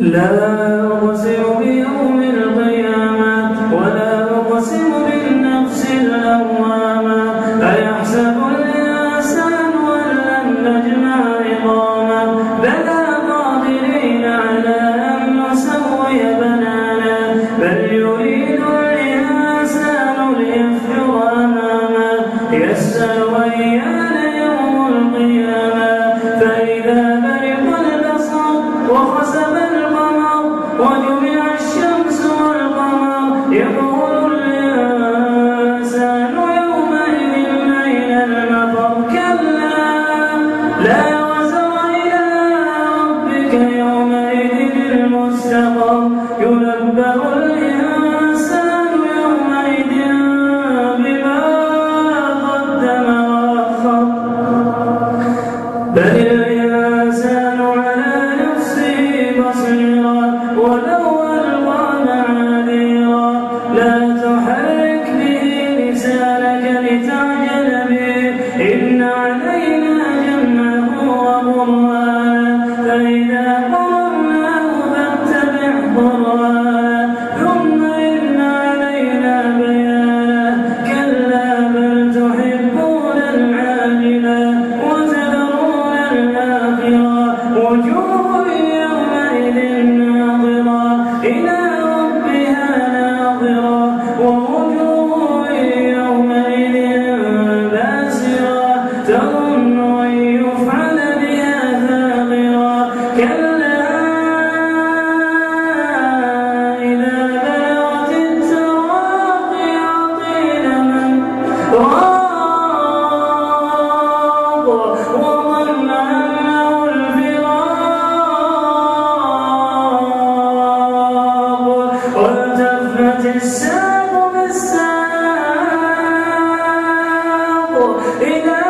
لا أقسم بيوم القيامة ولا أقسم بالنفس اللوامة. أيحسب الإنسان أن لن نجمع عظامه بلى قادرين على أن نسوي بنانا. بل يريد الإنسان ليفجر أمامه يسأل وإياه Hallelujah. Every night.